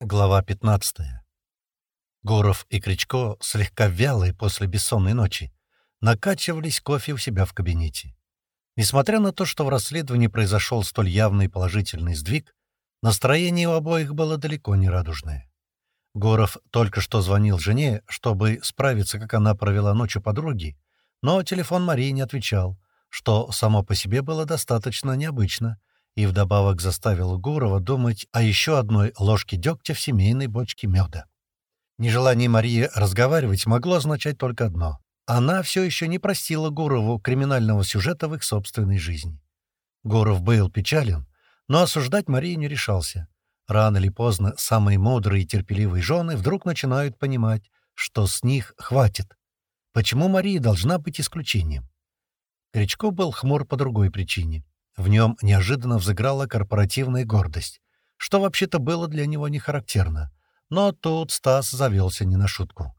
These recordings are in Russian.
Глава 15. Гуров и Кричко, слегка вялые после бессонной ночи, накачивались кофе у себя в кабинете. Несмотря на то, что в расследовании произошел столь явный положительный сдвиг, настроение у обоих было далеко не радужное. Гуров только что звонил жене, чтобы справиться, как она провела ночь у подруги, но телефон Марии не отвечал, что само по себе было достаточно необычно — и вдобавок заставил Гурова думать о еще одной ложке дегтя в семейной бочке меда. Нежелание Марии разговаривать могло означать только одно. Она все еще не простила Гурову криминального сюжета в их собственной жизни. Гуров был печален, но осуждать Марию не решался. Рано или поздно самые мудрые и терпеливые жены вдруг начинают понимать, что с них хватит. Почему Мария должна быть исключением? Кричко был хмур по другой причине. В нем неожиданно взыграла корпоративная гордость, что вообще-то было для него не характерно. Но тут Стас завелся не на шутку.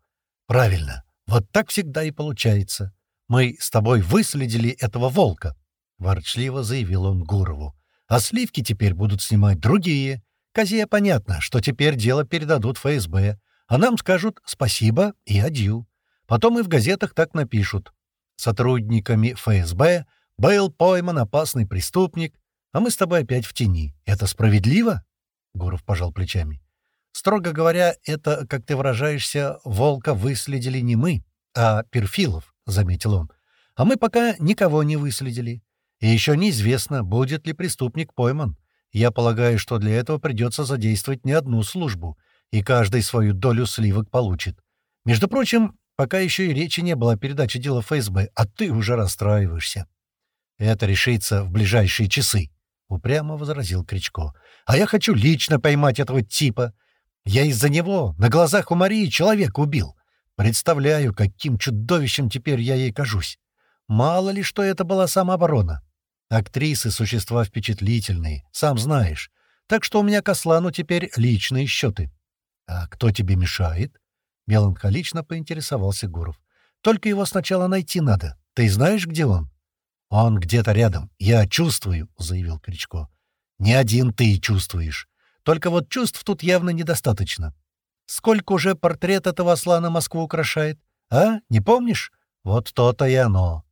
«Правильно, вот так всегда и получается. Мы с тобой выследили этого волка», — ворчливо заявил он Гурову. «А сливки теперь будут снимать другие. Козе понятно, что теперь дело передадут ФСБ, а нам скажут «спасибо» и «адью». Потом и в газетах так напишут. Сотрудниками ФСБ — был пойман опасный преступник, а мы с тобой опять в тени. Это справедливо?» Гуров пожал плечами. «Строго говоря, это, как ты выражаешься, волка выследили не мы, а Перфилов», — заметил он. «А мы пока никого не выследили. И еще неизвестно, будет ли преступник пойман. Я полагаю, что для этого придется задействовать не одну службу, и каждый свою долю сливок получит. Между прочим, пока еще и речи не было о передаче дела ФСБ, а ты уже расстраиваешься». «Это решится в ближайшие часы», — упрямо возразил Кричко. «А я хочу лично поймать этого типа. Я из-за него на глазах у Марии человека убил. Представляю, каким чудовищем теперь я ей кажусь. Мало ли, что это была самооборона. Актрисы — существа впечатлительные, сам знаешь. Так что у меня к Аслану теперь личные счеты». «А кто тебе мешает?» — меланхолично поинтересовался Гуров. «Только его сначала найти надо. Ты знаешь, где он?» «Он где-то рядом. Я чувствую», — заявил Кричко. «Не один ты чувствуешь. Только вот чувств тут явно недостаточно. Сколько уже портрет этого слана Москву украшает? А, не помнишь? Вот то-то и оно».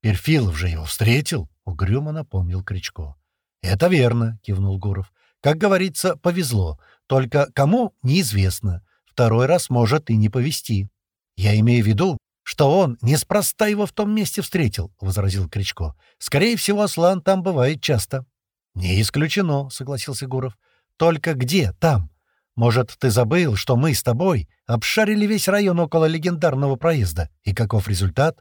«Перфилов же его встретил», — угрюмо напомнил Кричко. «Это верно», — кивнул Гуров. «Как говорится, повезло. Только кому — неизвестно. Второй раз может и не повезти. Я имею в виду, что он неспроста его в том месте встретил», — возразил Кричко. «Скорее всего, Аслан там бывает часто». «Не исключено», — согласился Гуров. «Только где там? Может, ты забыл, что мы с тобой обшарили весь район около легендарного проезда? И каков результат?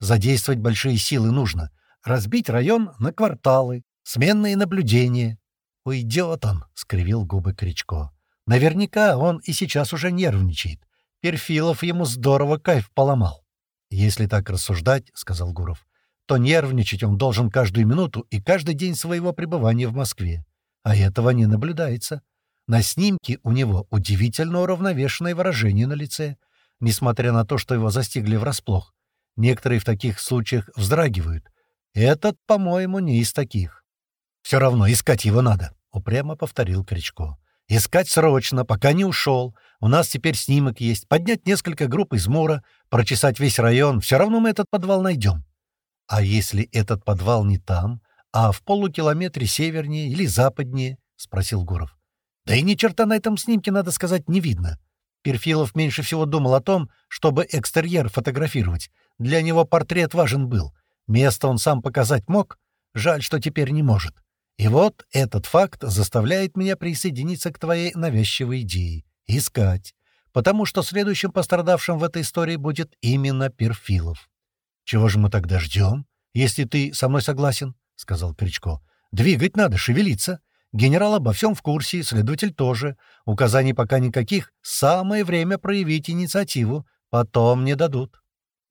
Задействовать большие силы нужно. Разбить район на кварталы, сменные наблюдения». «Уйдет он», — скривил губы Кричко. «Наверняка он и сейчас уже нервничает. Перфилов ему здорово кайф поломал. «Если так рассуждать, — сказал Гуров, — то нервничать он должен каждую минуту и каждый день своего пребывания в Москве. А этого не наблюдается. На снимке у него удивительно уравновешенное выражение на лице, несмотря на то, что его застигли врасплох. Некоторые в таких случаях вздрагивают. Этот, по-моему, не из таких. «Все равно искать его надо», — упрямо повторил Кричко. Искать срочно, пока не ушел. У нас теперь снимок есть. Поднять несколько групп из Мура, прочесать весь район. Все равно мы этот подвал найдем. А если этот подвал не там, а в полукилометре севернее или западнее? — спросил Гуров. Да и ни черта на этом снимке, надо сказать, не видно. Перфилов меньше всего думал о том, чтобы экстерьер фотографировать. Для него портрет важен был. Место он сам показать мог. Жаль, что теперь не может. И вот этот факт заставляет меня присоединиться к твоей навязчивой идее — искать, потому что следующим пострадавшим в этой истории будет именно Перфилов. «Чего же мы тогда ждем, если ты со мной согласен?» — сказал Кричко. «Двигать надо, шевелиться. Генерал обо всем в курсе, следователь тоже. Указаний пока никаких. Самое время проявить инициативу. Потом не дадут».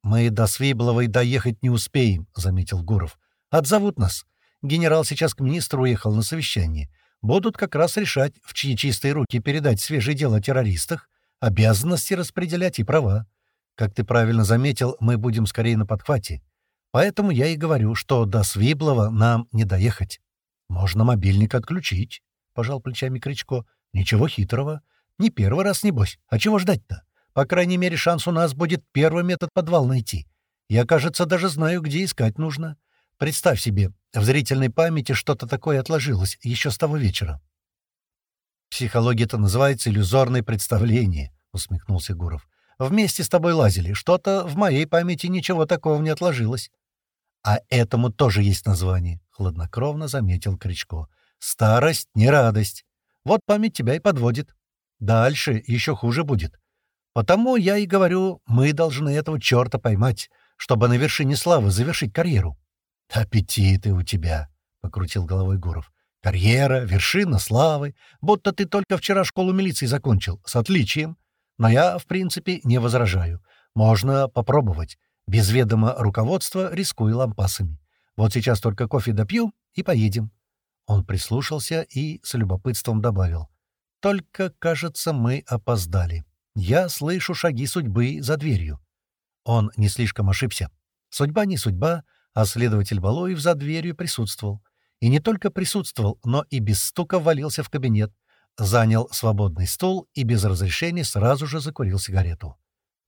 «Мы до Свибловой доехать не успеем», — заметил Гуров. «Отзовут нас. Генерал сейчас к министру уехал на совещание. Будут как раз решать, в чьи чистые руки передать свежее дело о террористах, обязанности распределять и права. Как ты правильно заметил, мы будем скорее на подхвате. Поэтому я и говорю, что до Свиблова нам не доехать. Можно мобильник отключить, — пожал плечами Кричко. Ничего хитрого. Не первый раз, небось. А чего ждать-то? По крайней мере, шанс у нас будет первый метод подвал найти. Я, кажется, даже знаю, где искать нужно. Представь себе, в зрительной памяти что-то такое отложилось еще с того вечера. «Психология это называется иллюзорное представление», — усмехнулся Гуров. «Вместе с тобой лазили. Что-то в моей памяти ничего такого не отложилось». «А этому тоже есть название», — хладнокровно заметил Кричко. «Старость — не радость. Вот память тебя и подводит. Дальше еще хуже будет. Потому я и говорю, мы должны этого черта поймать, чтобы на вершине славы завершить карьеру. «Аппетиты у тебя», — покрутил головой Гуров. «Карьера, вершина славы, будто ты только вчера школу милиции закончил, с отличием. Но я, в принципе, не возражаю. Можно попробовать. Без ведома руководства рискую лампасами. Вот сейчас только кофе допью и поедем». Он прислушался и с любопытством добавил. «Только, кажется, мы опоздали. Я слышу шаги судьбы за дверью». Он не слишком ошибся. Судьба не судьба, а следователь Балоев за дверью присутствовал. И не только присутствовал, но и без стука ввалился в кабинет, занял свободный стул и без разрешения сразу же закурил сигарету.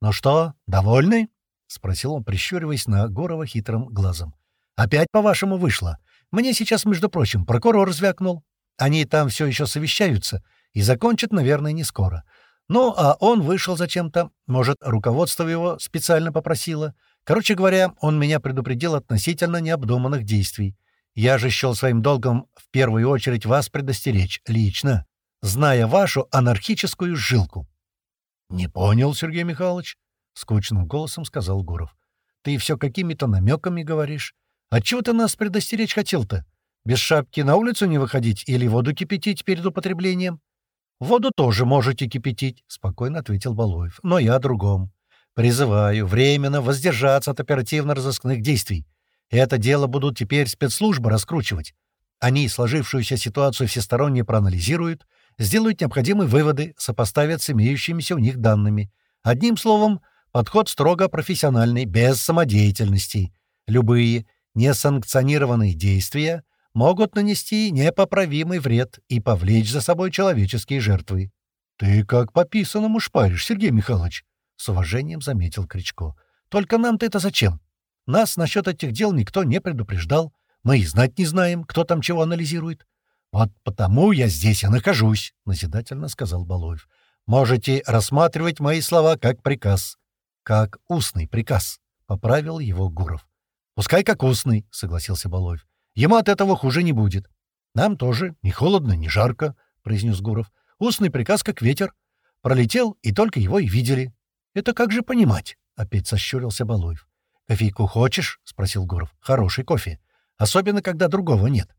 «Ну что, довольны?» — спросил он, прищуриваясь на Горова хитрым глазом. «Опять, по-вашему, вышло. Мне сейчас, между прочим, прокурор звякнул. Они там все еще совещаются и закончат, наверное, не скоро. Ну, а он вышел зачем-то. Может, руководство его специально попросило. Короче говоря, он меня предупредил относительно необдуманных действий. Я же счел своим долгом в первую очередь вас предостеречь, лично, зная вашу анархическую жилку. — Не понял, Сергей Михайлович, — скучным голосом сказал Гуров. — Ты все какими-то намеками говоришь. А чего ты нас предостеречь хотел-то? Без шапки на улицу не выходить или воду кипятить перед употреблением? — Воду тоже можете кипятить, — спокойно ответил Балуев. — Но я о другом. Призываю временно воздержаться от оперативно-розыскных действий. Это дело будут теперь спецслужбы раскручивать. Они сложившуюся ситуацию всесторонне проанализируют, сделают необходимые выводы, сопоставят с имеющимися у них данными. Одним словом, подход строго профессиональный, без самодеятельности. Любые несанкционированные действия могут нанести непоправимый вред и повлечь за собой человеческие жертвы. — Ты как по писанному шпаришь, Сергей Михайлович, — с уважением заметил Кричко. «Только нам-то это зачем? Нас насчет этих дел никто не предупреждал. Мы и знать не знаем, кто там чего анализирует. Вот потому я здесь и нахожусь», — назидательно сказал Балуев. «Можете рассматривать мои слова как приказ». «Как устный приказ», — поправил его Гуров. «Пускай как устный», — согласился Балуев. «Ему от этого хуже не будет». «Нам тоже ни холодно, ни жарко», — произнес Гуров. «Устный приказ как ветер. Пролетел, и только его и видели. «Это как же понимать?» — опять сощурился Балуев. «Кофейку хочешь?» — спросил Гуров. «Хороший кофе. Особенно, когда другого нет».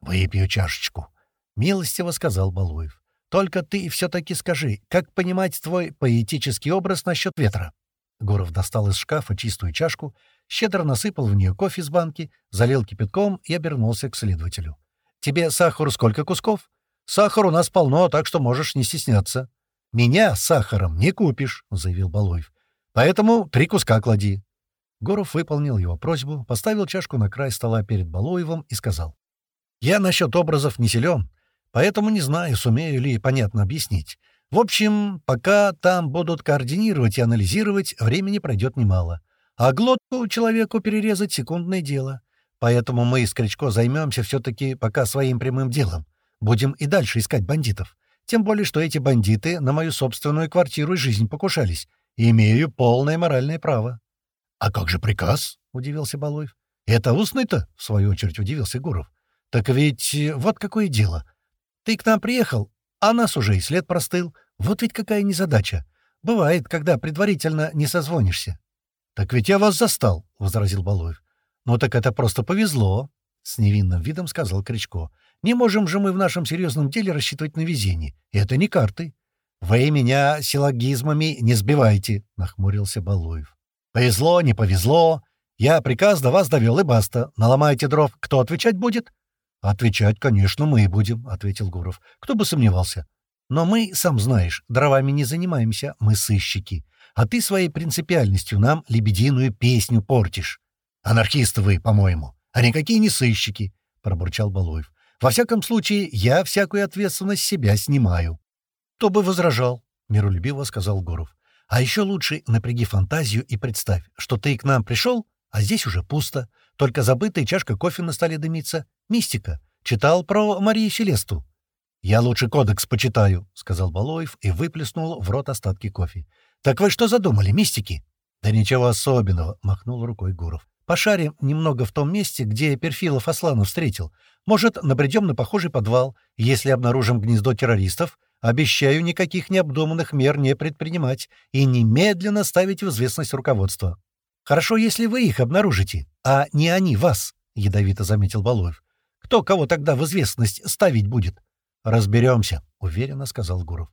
«Выпью чашечку», — милостиво сказал Балуев. «Только ты все-таки скажи, как понимать твой поэтический образ насчет ветра?» Гуров достал из шкафа чистую чашку, щедро насыпал в нее кофе с банки, залил кипятком и обернулся к следователю. «Тебе сахару сколько кусков?» «Сахар у нас полно, так что можешь не стесняться». «Меня сахаром не купишь», — заявил Балуев. «Поэтому три куска клади». Горов выполнил его просьбу, поставил чашку на край стола перед Балуевым и сказал. «Я насчет образов не силен, поэтому не знаю, сумею ли понятно объяснить. В общем, пока там будут координировать и анализировать, времени пройдет немало. А глотку человеку перерезать — секундное дело. Поэтому мы с Кричко займемся все-таки пока своим прямым делом. Будем и дальше искать бандитов. Тем более, что эти бандиты на мою собственную квартиру и жизнь покушались. И имею полное моральное право. — А как же приказ? — удивился Балуев. — Это устный-то? — в свою очередь удивился Гуров. — Так ведь э, вот какое дело. Ты к нам приехал, а нас уже и след простыл. Вот ведь какая незадача. Бывает, когда предварительно не созвонишься. — Так ведь я вас застал, — возразил Балуев. — Ну так это просто повезло, — с невинным видом сказал Кричко. Не можем же мы в нашем серьезном деле рассчитывать на везение. Это не карты. «Вы меня силлогизмами не сбивайте», — нахмурился Балуев. «Повезло, не повезло. Я приказ до вас довел, и баста. Наломайте дров. Кто отвечать будет?» «Отвечать, конечно, мы будем», — ответил Гуров. «Кто бы сомневался. Но мы, сам знаешь, дровами не занимаемся, мы сыщики. А ты своей принципиальностью нам лебединую песню портишь. Анархисты вы, по-моему, а никакие не сыщики», — пробурчал Балуев. Во всяком случае, я всякую ответственность себя снимаю. «Кто бы возражал?» — миролюбиво сказал Гуров. «А еще лучше напряги фантазию и представь, что ты к нам пришел, а здесь уже пусто, только забытая чашка кофе на столе дымится. Мистика. Читал про Марию Селесту». «Я лучше кодекс почитаю», — сказал Балоев и выплеснул в рот остатки кофе. «Так вы что задумали, мистики?» «Да ничего особенного», — махнул рукой Гуров. «Пошарим немного в том месте, где Перфилов Аслану встретил. Может, набредем на похожий подвал. Если обнаружим гнездо террористов, обещаю никаких необдуманных мер не предпринимать и немедленно ставить в известность руководство. Хорошо, если вы их обнаружите, а не они вас», — ядовито заметил Балоев. «Кто кого тогда в известность ставить будет?» «Разберемся», — уверенно сказал Гуров.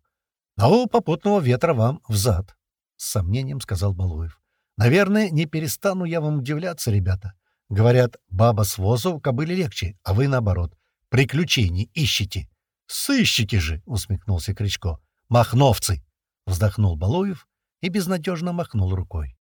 «А у попутного ветра вам взад», — с сомнением сказал Балуев. «Наверное, не перестану я вам удивляться, ребята. Говорят, баба с возу кобыле легче, а вы, наоборот, приключений ищете». «Сыщики же!» — усмехнулся Кричко. «Махновцы!» — вздохнул Балуев и безнадежно махнул рукой.